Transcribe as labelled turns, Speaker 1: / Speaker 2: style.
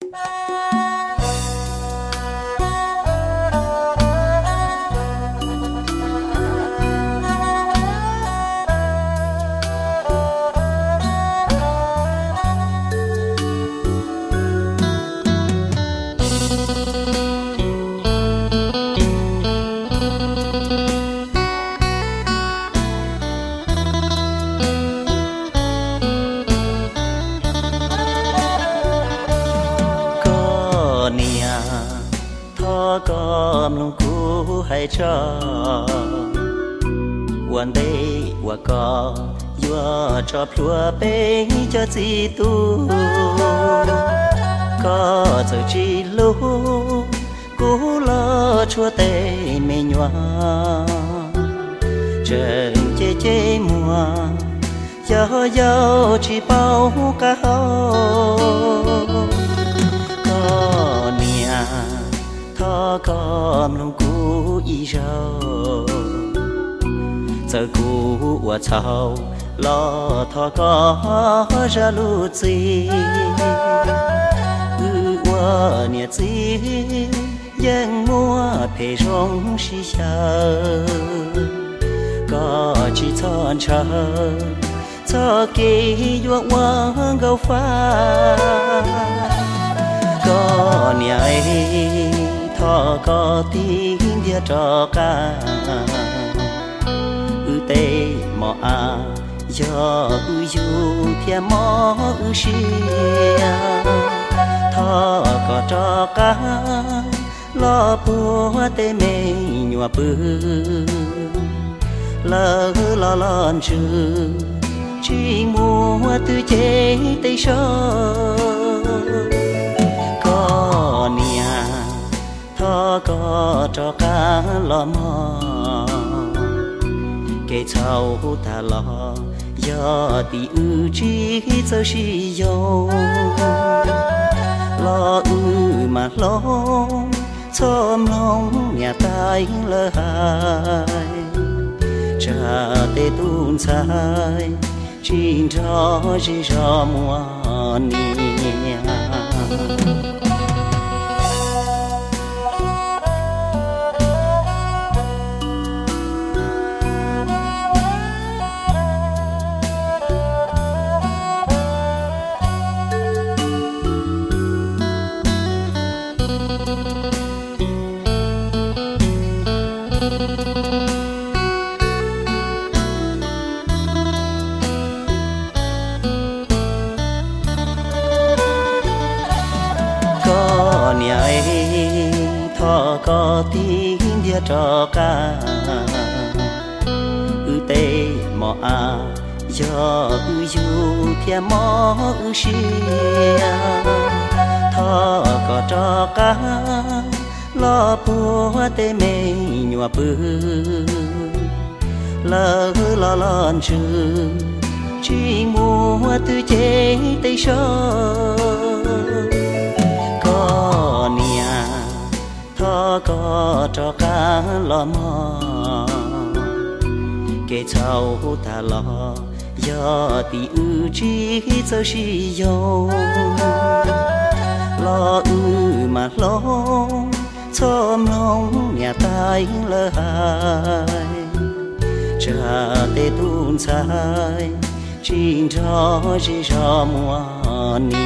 Speaker 1: Bye. có lòng cũ hay cho. Quan đây qua có vừa cho plua bên cho chị tu. Có giờ chỉ lú cú lo chua tê mê nhòa trần chê chê mùa, gió gió chỉ bao cá hông con cú y rau giờ cú và chào lo thọ có ra lu chi ư wa nia chi yang mua phê rong xì xa có chỉ chọn chờ cho kỳ yuộc quang gấu pha có nia thọ có tiếng dia trò ca ư tê mò a, do ư du thia mò ư si thọ có trò ca lo bùa tê mê nhua bư. Lơ lo lon chư chỉ mua tư chế tây sơ có cho cá lo mò. Kể cháu ta lo do tí ư chi cho si yo lo ư mà lo chom lòng nhà tay lơ hai. Cha tê tuôn sai chín cho chỉ cho mua nia có tiếng dia cho ca ư tê mò a do ư du thia mò ư xia thọ có cho ca lo bùa tê mê nhua bư lơ lo lon chư chỉ mua tư chế tây sơn có cho cá lo mò. Kể cháu ta lo do tí ư chi cho si yo lo ư mà lo chom lòng nhà tay lơ hai. Cha tê tuôn sai chỉ cho chỉ cho mua ni.